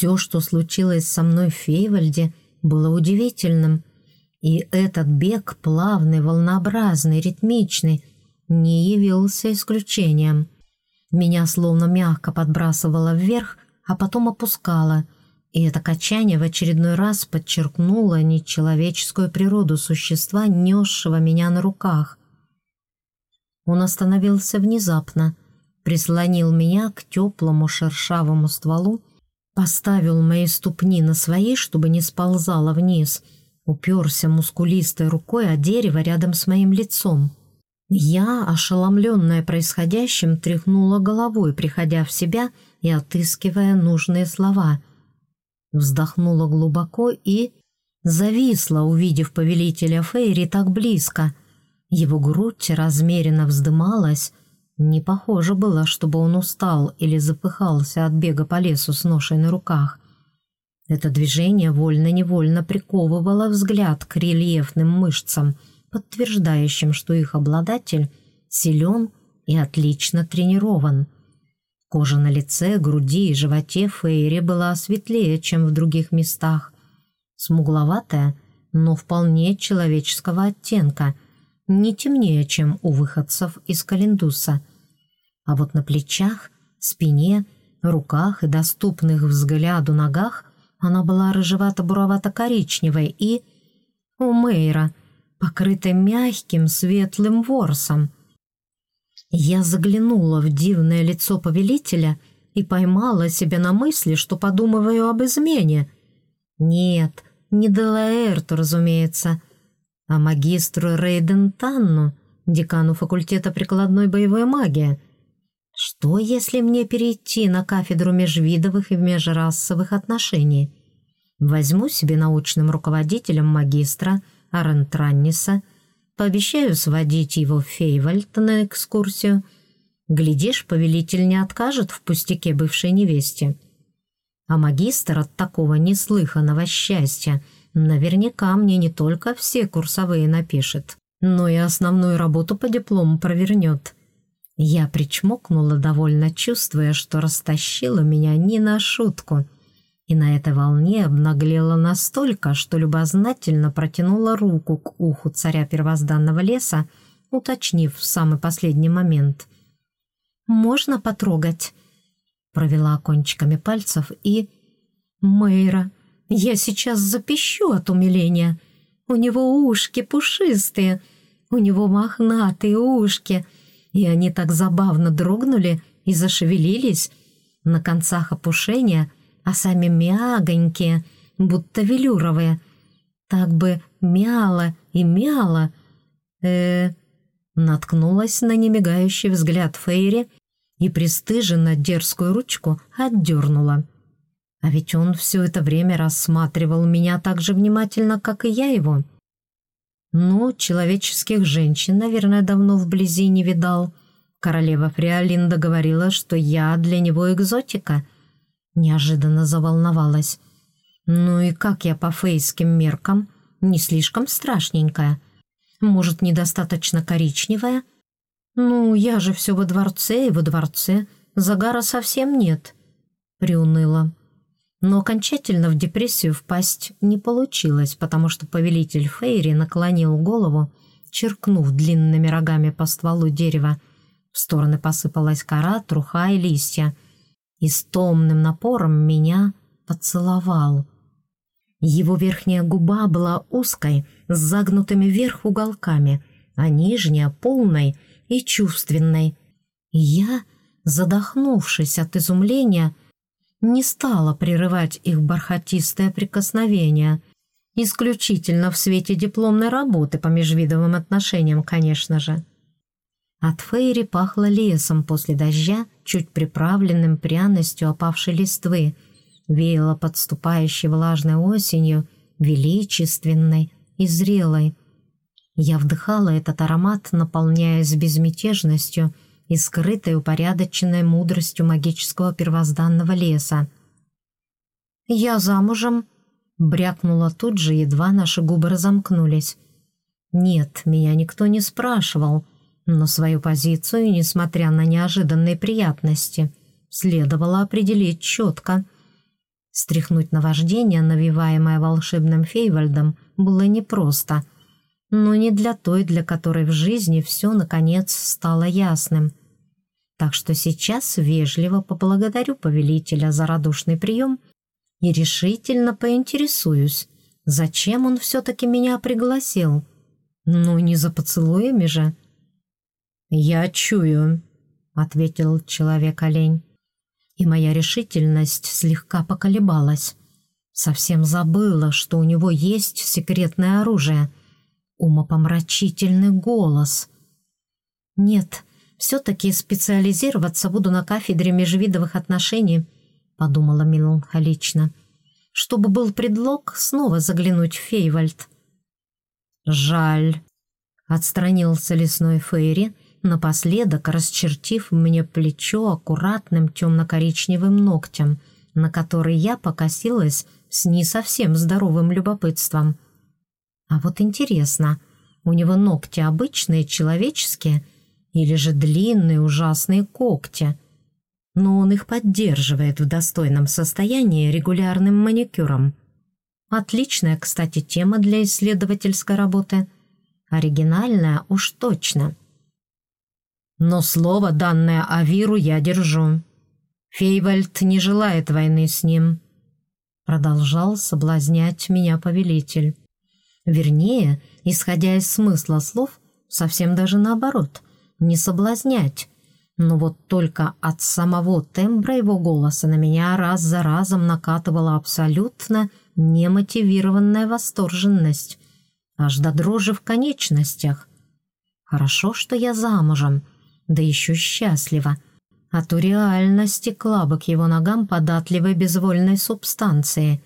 Все, что случилось со мной в Фейвальде, было удивительным. И этот бег, плавный, волнообразный, ритмичный, не явился исключением. Меня словно мягко подбрасывало вверх, а потом опускало, и это качание в очередной раз подчеркнуло нечеловеческую природу существа, несшего меня на руках. Он остановился внезапно, прислонил меня к теплому шершавому стволу, поставил мои ступни на свои, чтобы не сползала вниз, уперся мускулистой рукой о дерево рядом с моим лицом. Я, ошеломленная происходящим, тряхнула головой, приходя в себя и отыскивая нужные слова. Вздохнула глубоко и зависла, увидев повелителя Фейри так близко. Его грудь размеренно вздымалась. Не похоже было, чтобы он устал или запыхался от бега по лесу с ношей на руках. Это движение вольно-невольно приковывало взгляд к рельефным мышцам — подтверждающим, что их обладатель силен и отлично тренирован. Кожа на лице, груди и животе Фейри была светлее, чем в других местах. Смугловатая, но вполне человеческого оттенка, не темнее, чем у выходцев из Календуса. А вот на плечах, спине, руках и доступных взгляду ногах она была рыжевато-буровато-коричневой и... У Мейра покрытой мягким светлым ворсом. Я заглянула в дивное лицо повелителя и поймала себя на мысли, что подумываю об измене. Нет, не Делаэрту, разумеется, а магистру Рейден Танну, декану факультета прикладной боевой магии. Что, если мне перейти на кафедру межвидовых и межрасовых отношений? Возьму себе научным руководителем магистра – Арентранниса, пообещаю сводить его в Фейвальд на экскурсию. Глядишь, повелитель не откажет в пустяке бывшей невесте. А магистр от такого неслыханного счастья наверняка мне не только все курсовые напишет, но и основную работу по диплому провернет. Я причмокнула, довольно чувствуя, что растащила меня не на шутку — и на этой волне обнаглела настолько, что любознательно протянула руку к уху царя первозданного леса, уточнив в самый последний момент. «Можно потрогать?» Провела кончиками пальцев и... «Мэйра, я сейчас запищу от умиления. У него ушки пушистые, у него мохнатые ушки, и они так забавно дрогнули и зашевелились. На концах опушения — а сами мягонькие, будто велюровые. Так бы мяло и мяло. э Наткнулась на немигающий взгляд Фейри и пристыженно дерзкую ручку отдернула. А ведь он все это время рассматривал меня так же внимательно, как и я его. Ну, человеческих женщин, наверное, давно вблизи не видал. Королева Фриолинда говорила, что я для него экзотика — Неожиданно заволновалась. «Ну и как я по фейским меркам? Не слишком страшненькая? Может, недостаточно коричневая? Ну, я же все во дворце и во дворце. Загара совсем нет». Приуныла. Но окончательно в депрессию впасть не получилось, потому что повелитель Фейри наклонил голову, черкнув длинными рогами по стволу дерева. В стороны посыпалась кора, труха и листья — и с томным напором меня поцеловал. Его верхняя губа была узкой, с загнутыми вверх уголками, а нижняя — полной и чувственной. И я, задохнувшись от изумления, не стала прерывать их бархатистое прикосновение, исключительно в свете дипломной работы по межвидовым отношениям, конечно же. От Фейри пахло лесом после дождя, чуть приправленным пряностью опавшей листвы, веяло подступающей влажной осенью, величественной и зрелой. Я вдыхала этот аромат, наполняясь безмятежностью и скрытой упорядоченной мудростью магического первозданного леса. «Я замужем», — брякнула тут же, едва наши губы разомкнулись. «Нет, меня никто не спрашивал», — но свою позицию, несмотря на неожиданные приятности, следовало определить четко. Стряхнуть наваждение, навиваемое волшебным Фейвальдом, было непросто, но не для той, для которой в жизни все, наконец, стало ясным. Так что сейчас вежливо поблагодарю повелителя за радушный прием и решительно поинтересуюсь, зачем он все-таки меня пригласил. Ну, не за поцелуями же. «Я чую», — ответил человек-олень и моя решительность слегка поколебалась. Совсем забыла, что у него есть секретное оружие. Умопомрачительный голос. «Нет, все-таки специализироваться буду на кафедре межвидовых отношений», подумала меланхолично, чтобы был предлог снова заглянуть в Фейвальд. «Жаль», — отстранился лесной Фейри, напоследок расчертив мне плечо аккуратным темно-коричневым ногтем, на который я покосилась с не совсем здоровым любопытством. А вот интересно, у него ногти обычные, человеческие, или же длинные ужасные когти? Но он их поддерживает в достойном состоянии регулярным маникюром. Отличная, кстати, тема для исследовательской работы. Оригинальная уж точно. Но слово, данное Авиру, я держу. Фейвальд не желает войны с ним. Продолжал соблазнять меня повелитель. Вернее, исходя из смысла слов, совсем даже наоборот, не соблазнять. Но вот только от самого тембра его голоса на меня раз за разом накатывала абсолютно немотивированная восторженность, аж до дрожи в конечностях. Хорошо, что я замужем — да еще счастлива. А то реально стекла бы к его ногам податливой безвольной субстанции.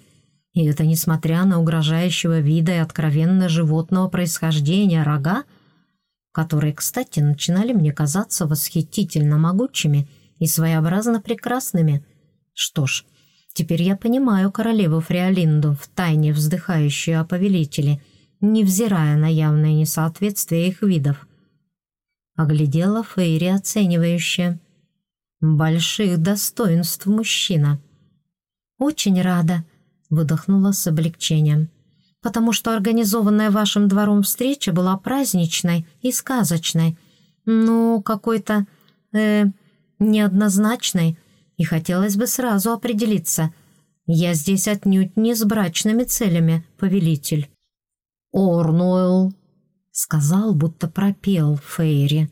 И это несмотря на угрожающего вида и откровенно животного происхождения рога, которые, кстати, начинали мне казаться восхитительно могучими и своеобразно прекрасными. Что ж, теперь я понимаю королеву Фриолинду, втайне вздыхающую о повелителе, невзирая на явное несоответствие их видов оглядела Фейри оценивающе. «Больших достоинств мужчина». «Очень рада», — выдохнула с облегчением, «потому что организованная вашим двором встреча была праздничной и сказочной, ну, какой-то, э, неоднозначной, и хотелось бы сразу определиться. Я здесь отнюдь не с брачными целями, повелитель». «Орнуэлл», сказал, будто пропел Фейри.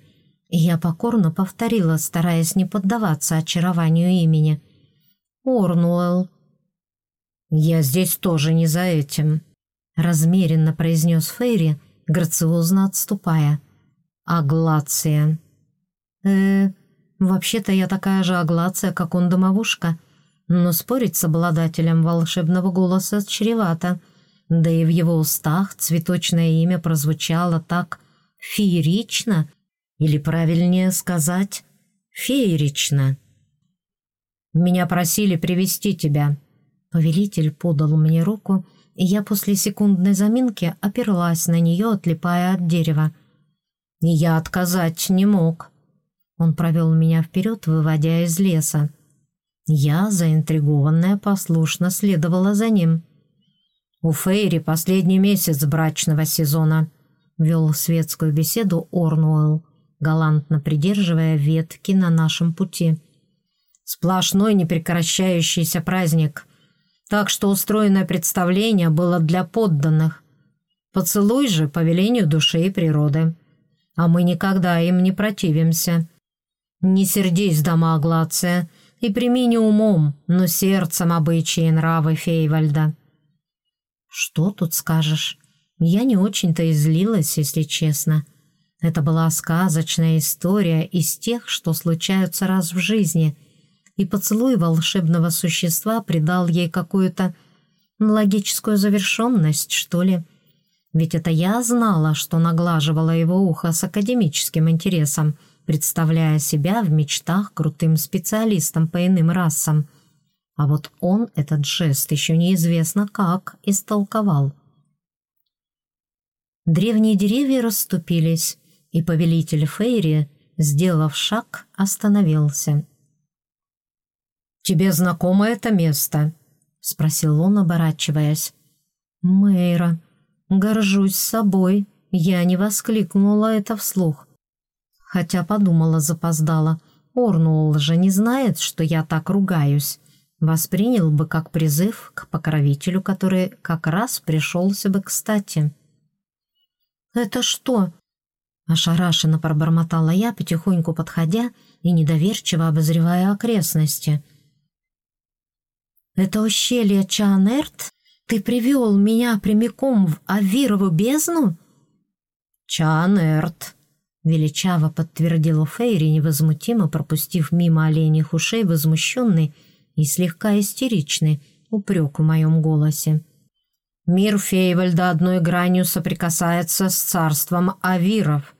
Я покорно повторила, стараясь не поддаваться очарованию имени. «Орнуэлл». «Я здесь тоже не за этим», — размеренно произнес Фейри, грациозно отступая. «Аглация». «Э, вообще-то я такая же аглация, как он домовушка, но спорить с обладателем волшебного голоса чревато». Да и в его устах цветочное имя прозвучало так феерично, или правильнее сказать, феерично. «Меня просили привести тебя». Повелитель подал мне руку, я после секундной заминки оперлась на нее, отлипая от дерева. Я отказать не мог. Он провел меня вперед, выводя из леса. Я, заинтригованная, послушно следовала за ним. «У Фейри последний месяц брачного сезона», — вел светскую беседу Орнуэлл, галантно придерживая ветки на нашем пути. «Сплошной непрекращающийся праздник, так что устроенное представление было для подданных. Поцелуй же по велению души и природы, а мы никогда им не противимся. Не сердись, дома Аглация, и прими не умом, но сердцем обычаи и нравы Фейвальда». Что тут скажешь? Я не очень-то излилась, если честно. Это была сказочная история из тех, что случаются раз в жизни, и поцелуй волшебного существа придал ей какую-то логическую завершенность, что ли. Ведь это я знала, что наглаживала его ухо с академическим интересом, представляя себя в мечтах крутым специалистом по иным расам — а вот он этот жест еще неизвестно как истолковал. Древние деревья расступились, и повелитель Фейри, сделав шаг, остановился. «Тебе знакомо это место?» спросил он, оборачиваясь. «Мэйра, горжусь собой, я не воскликнула это вслух. Хотя подумала запоздала, Орнуолл же не знает, что я так ругаюсь. Воспринял бы как призыв к покровителю, который как раз пришелся бы кстати. «Это что?» Ошарашенно пробормотала я, потихоньку подходя и недоверчиво обозревая окрестности. «Это ущелье Чанерт? Ты привел меня прямиком в Авирову бездну?» «Чанерт», — величаво подтвердила Фейри, невозмутимо пропустив мимо оленьих ушей возмущенный и слегка истеричный упрек в моем голосе. «Мир Фейвальда одной гранью соприкасается с царством Авиров».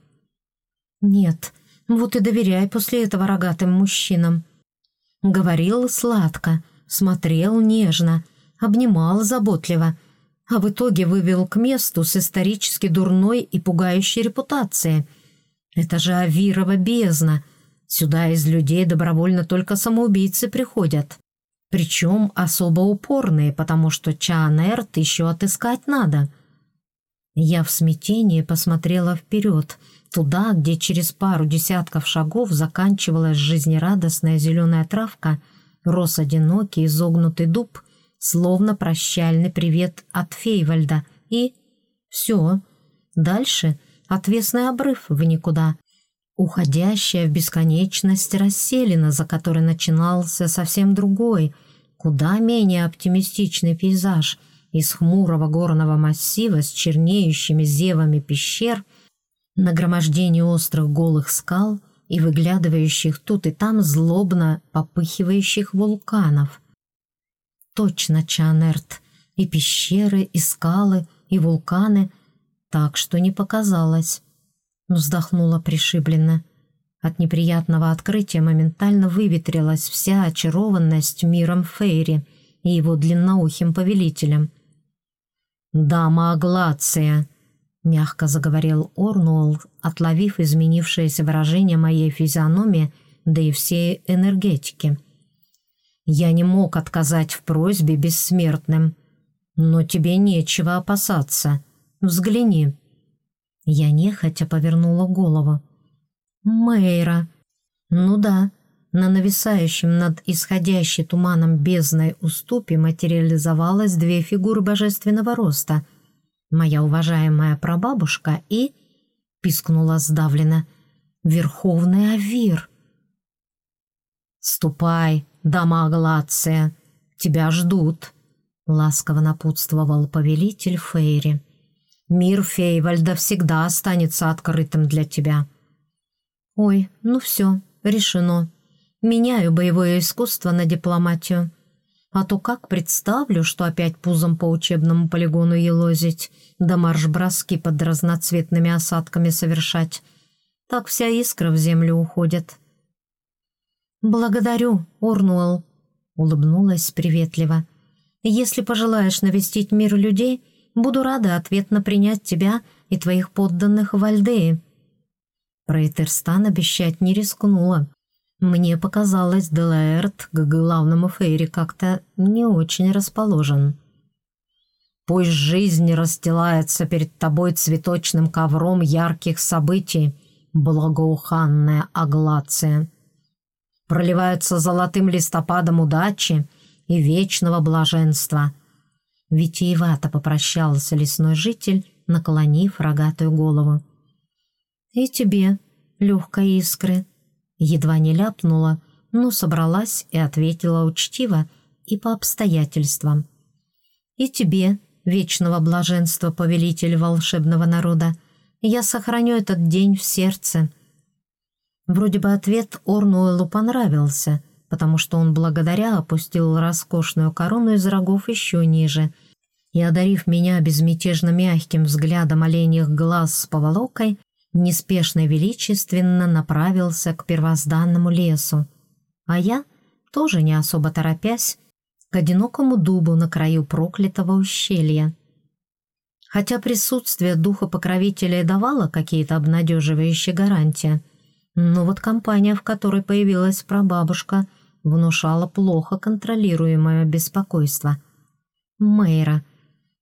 «Нет, вот и доверяй после этого рогатым мужчинам». Говорил сладко, смотрел нежно, обнимал заботливо, а в итоге вывел к месту с исторически дурной и пугающей репутацией. Это же Авирова бездна. Сюда из людей добровольно только самоубийцы приходят. Причем особо упорные, потому что Чаанерт еще отыскать надо. Я в смятении посмотрела вперед, туда, где через пару десятков шагов заканчивалась жизнерадостная зеленая травка, рос одинокий изогнутый дуб — словно прощальный привет от Фейвальда, и все. Дальше отвесный обрыв в никуда, уходящая в бесконечность расселена, за которой начинался совсем другой, куда менее оптимистичный пейзаж. Из хмурого горного массива с чернеющими зевами пещер, нагромождение острых голых скал и выглядывающих тут и там злобно попыхивающих вулканов. Точно Чанерт. И пещеры, и скалы, и вулканы. Так что не показалось. Вздохнула пришибленно. От неприятного открытия моментально выветрилась вся очарованность миром Фейри и его длинноухим повелителем. «Дама Аглация!» — мягко заговорил Орнуолл, отловив изменившееся выражение моей физиономии, да и всей энергетики — я не мог отказать в просьбе бессмертным. Но тебе нечего опасаться. Взгляни». Я нехотя повернула голову. «Мэйра». «Ну да». На нависающем над исходящей туманом бездной уступе материализовалось две фигуры божественного роста. Моя уважаемая прабабушка и... Пискнула сдавленно. «Верховный Авир». «Ступай», дама Глация, тебя ждут», — ласково напутствовал повелитель Фейри. «Мир Фейвальда всегда останется открытым для тебя». «Ой, ну все, решено. Меняю боевое искусство на дипломатию. А то как представлю, что опять пузом по учебному полигону елозить, да марш-броски под разноцветными осадками совершать. Так вся искра в землю уходит». «Благодарю, Орнуэлл», — улыбнулась приветливо. «Если пожелаешь навестить мир людей, буду рада ответно принять тебя и твоих подданных в Альдее». Про Этерстан обещать не рискнула. Мне показалось, Делаэрт к главному Фейри как-то не очень расположен. «Пусть жизнь расстилается перед тобой цветочным ковром ярких событий, благоуханная Аглация», проливаются золотым листопадом удачи и вечного блаженства. Витиевато попрощался лесной житель, наклонив рогатую голову. «И тебе, легкой искры!» Едва не ляпнула, но собралась и ответила учтиво и по обстоятельствам. «И тебе, вечного блаженства, повелитель волшебного народа, я сохраню этот день в сердце». Вроде бы ответ Орнуэлу понравился, потому что он благодаря опустил роскошную корону из рогов еще ниже и, одарив меня безмятежно мягким взглядом оленьих глаз с поволокой, неспешно и величественно направился к первозданному лесу. А я, тоже не особо торопясь, к одинокому дубу на краю проклятого ущелья. Хотя присутствие духа покровителя давало какие-то обнадеживающие гарантии, но вот компания, в которой появилась прабабушка, внушала плохо контролируемое беспокойство. Мэйра.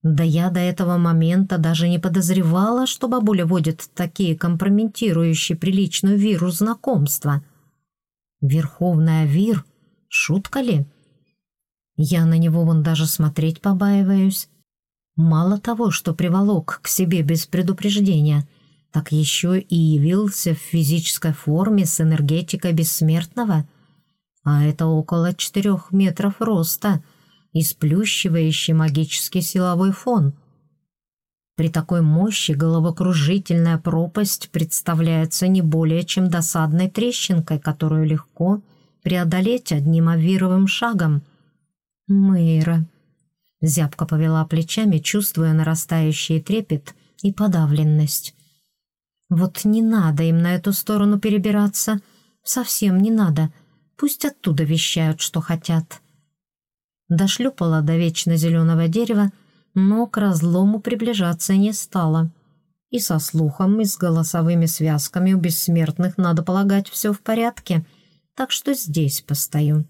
Да я до этого момента даже не подозревала, что бабуля водит такие компрометирующие приличную виру знакомства. Верховная вир? Шутка ли? Я на него вон даже смотреть побаиваюсь. Мало того, что приволок к себе без предупреждения, так еще и явился в физической форме с энергетикой бессмертного. А это около четырех метров роста и сплющивающий магический силовой фон. При такой мощи головокружительная пропасть представляется не более чем досадной трещинкой, которую легко преодолеть одним авировым шагом. Мэйра. Зябко повела плечами, чувствуя нарастающий трепет и подавленность. Вот не надо им на эту сторону перебираться. Совсем не надо. Пусть оттуда вещают, что хотят. Дошлепала до вечно зеленого дерева, но к разлому приближаться не стала. И со слухом, и с голосовыми связками у бессмертных, надо полагать, все в порядке, так что здесь постою.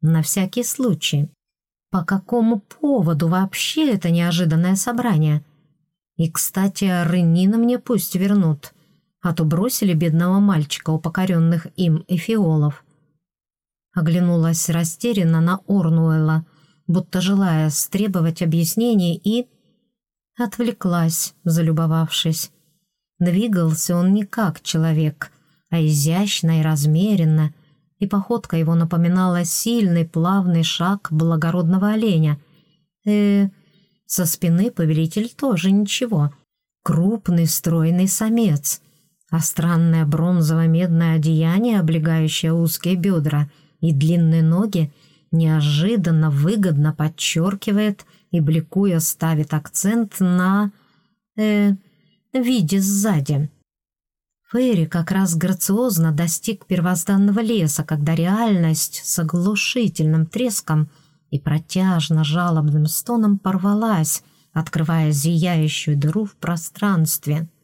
На всякий случай. По какому поводу вообще это неожиданное собрание? И, кстати, Ренина мне пусть вернут, а то бросили бедного мальчика у покоренных им эфиолов. Оглянулась растерянно на Орнуэла, будто желая стребовать объяснений, и... Отвлеклась, залюбовавшись. Двигался он не как человек, а изящно и размеренно, и походка его напоминала сильный плавный шаг благородного оленя. э со спины повелитель тоже ничего. Крупный стройный самец, а странное бронзово-медное одеяние, облегающее узкие бедра и длинные ноги, неожиданно выгодно подчеркивает и, бликуя, ставит акцент на... э виде сзади. Фейри как раз грациозно достиг первозданного леса, когда реальность с оглушительным треском и протяжно-жалобным стоном порвалась, открывая зияющую дыру в пространстве —